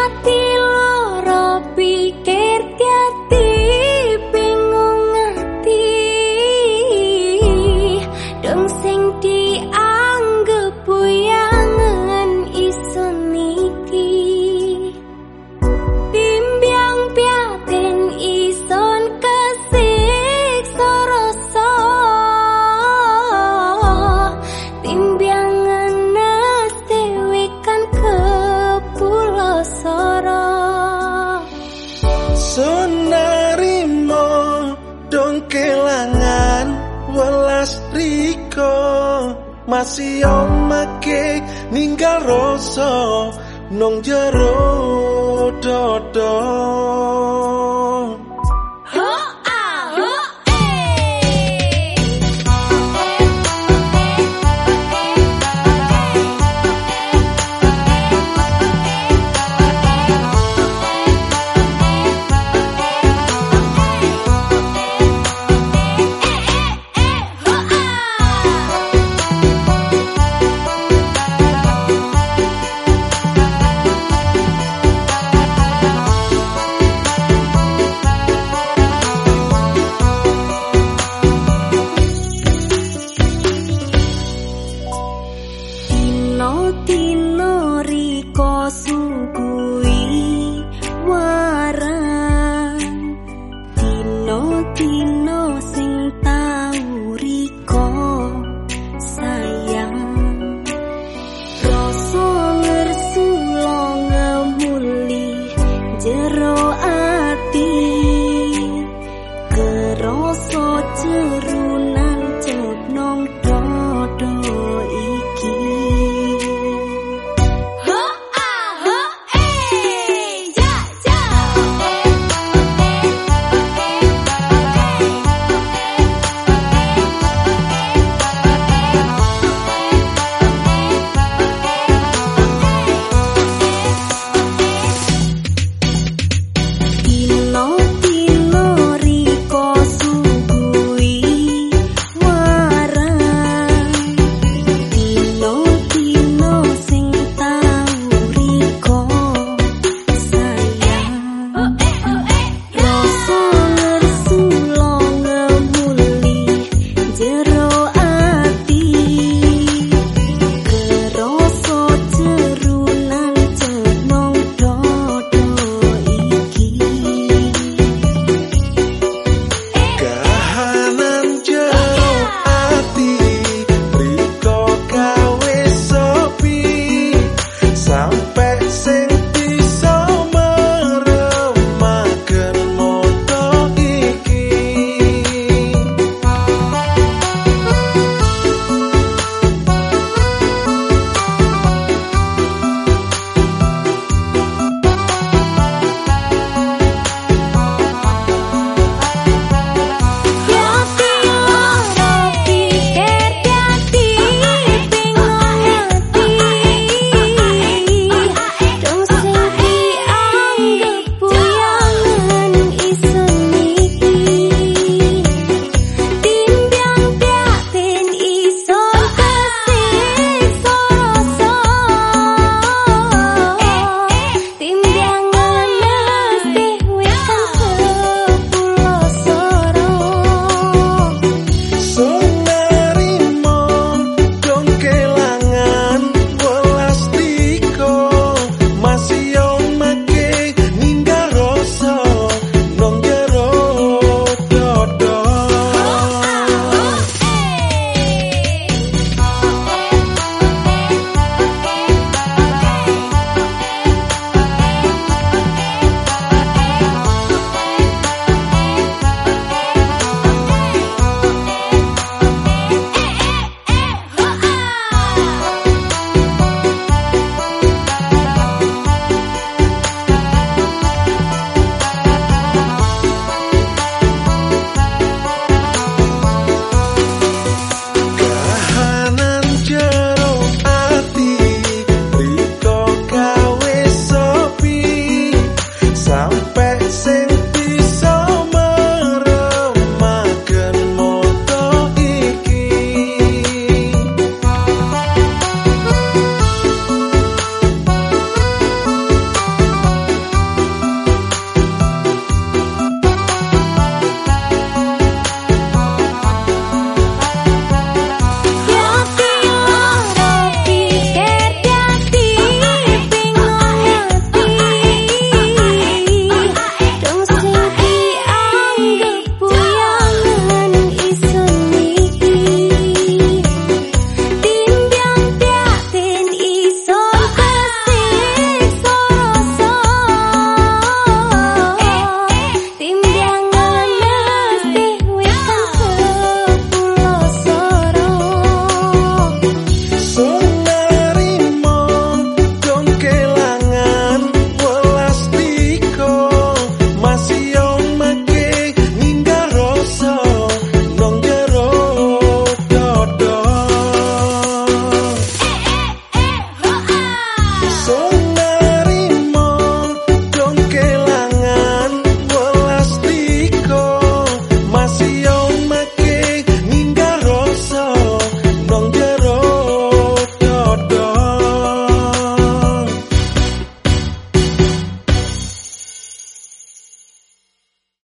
hati masih omake ninggal rasa nong jero dodo